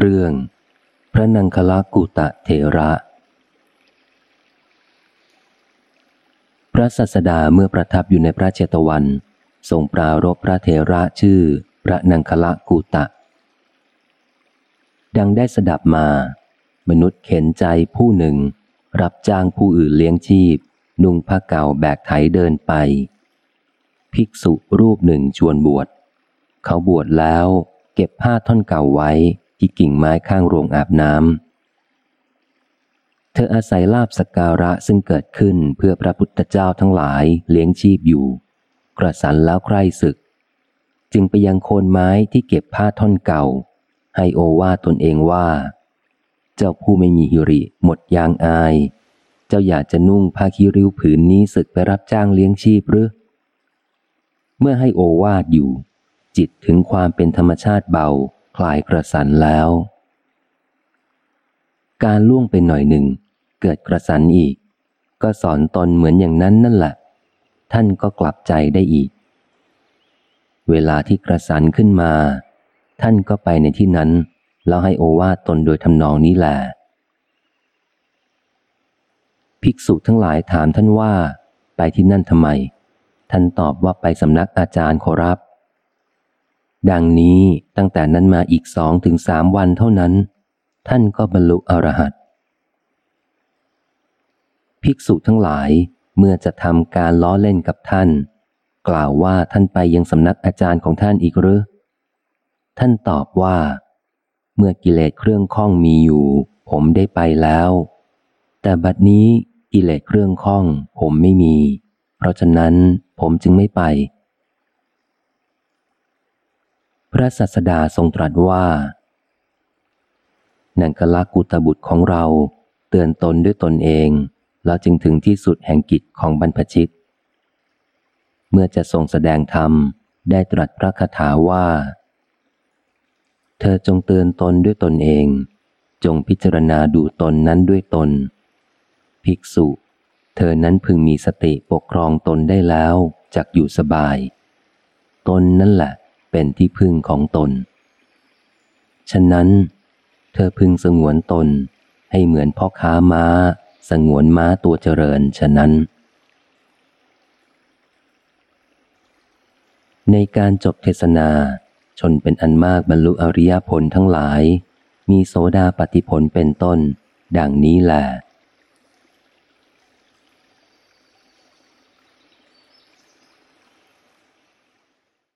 เรื่อง พระนังคลากุตะเทระ พระสัสดาเมื่อประทับอยู่ในพระเจตวันทรงปรารบพระเทระชื่อ พระนังคละกุตะ ดังได้สดับมา มนุษย์เข็นใจผู้หนึ่ง รับจ้างผู้อื่นเลี้ยงชีพ นุ่งผ้าเก่าแบกไถเดินไป ภิกษุรูปหนึ่งชวนบวช เขาบวชแล้วเก็บผ้าท่อนเก่าไว้ ที่กิ่งไม้ข้างโรงอาบน้ำ เธออาศัยลาบสการะซึ่งเกิดขึ้นเพื่อพระพุทธเจ้าทั้งหลายเลี้ยงชีพอยู่ กระสันแล้วใคร่ศึก จึงไปยังโคนไม้ที่เก็บผ้าท่อนเก่า ให้โอวาตนเองว่า เจ้าผู้ไม่มีหิริหมดยางอาย เจ้าอยากจะนุ่งผ้าคีริ้วผืนนี้ศึกไปรับจ้างเลี้ยงชีพหรือเมื่อให้โอวาดอยู่ จิตถึงความเป็นธรรมชาติเบา คลายกระสันแล้ว การล่วงไปหน่อยหนึ่ง เกิดกระสันอีก ก็สอนตนเหมือนอย่างนั้นนั่นแหละ ท่านก็กลับใจได้อีก เวลาที่กระสันขึ้นมา ท่านก็ไปในที่นั้น แล้วให้โอวาตนโดยทำนองนี้แหละภิกษุทั้งหลายถามท่านว่า ไปที่นั่นทำไม ท่านตอบว่าไปสำนักอาจารย์ขอรับ ดังนี้ตั้งแต่นั้นมาอีกสองถึงสามวันเท่านั้น ท่านก็บรรลุอรหัตภิกษุทั้งหลายเมื่อจะทำการล้อเล่นกับท่าน กล่าวว่าท่านไปยังสำนักอาจารย์ของท่านอีกหรือ ท่านตอบว่า เมื่อกิเลสเครื่องข้องมีอยู่ ผมได้ไปแล้ว แต่บัดนี้กิเลสเครื่องข้อง ผมไม่มี เพราะฉะนั้นผมจึงไม่ไป พระสัสดาทรงตรัสว่านันกลักกุตบุตรของเราเตือนตนด้วยตนเอง แล้วจึงถึงที่สุดแห่งกิจของบรรพชิต เมื่อจะทรงแสดงธรรมได้ตรัสพระคาถาว่า เธอจงเตือนตนด้วยตนเอง จงพิจารณาดูตนนั้นด้วยตน ภิกษุ เธอนั้นพึงมีสติปกครองตนได้แล้วจากอยู่สบาย ตนนั่นแหละ เป็นที่พึ่งของตน ฉะนั้น เธอพึงสงวนตนให้เหมือนพ่อค้าม้า สงวนม้าตัวเจริญฉะนั้น ในการจบเทศนา ชนเป็นอันมากบรรลุอริยผลทั้งหลาย มีโสดาปฏิผลเป็นต้น ดังนี้แหละ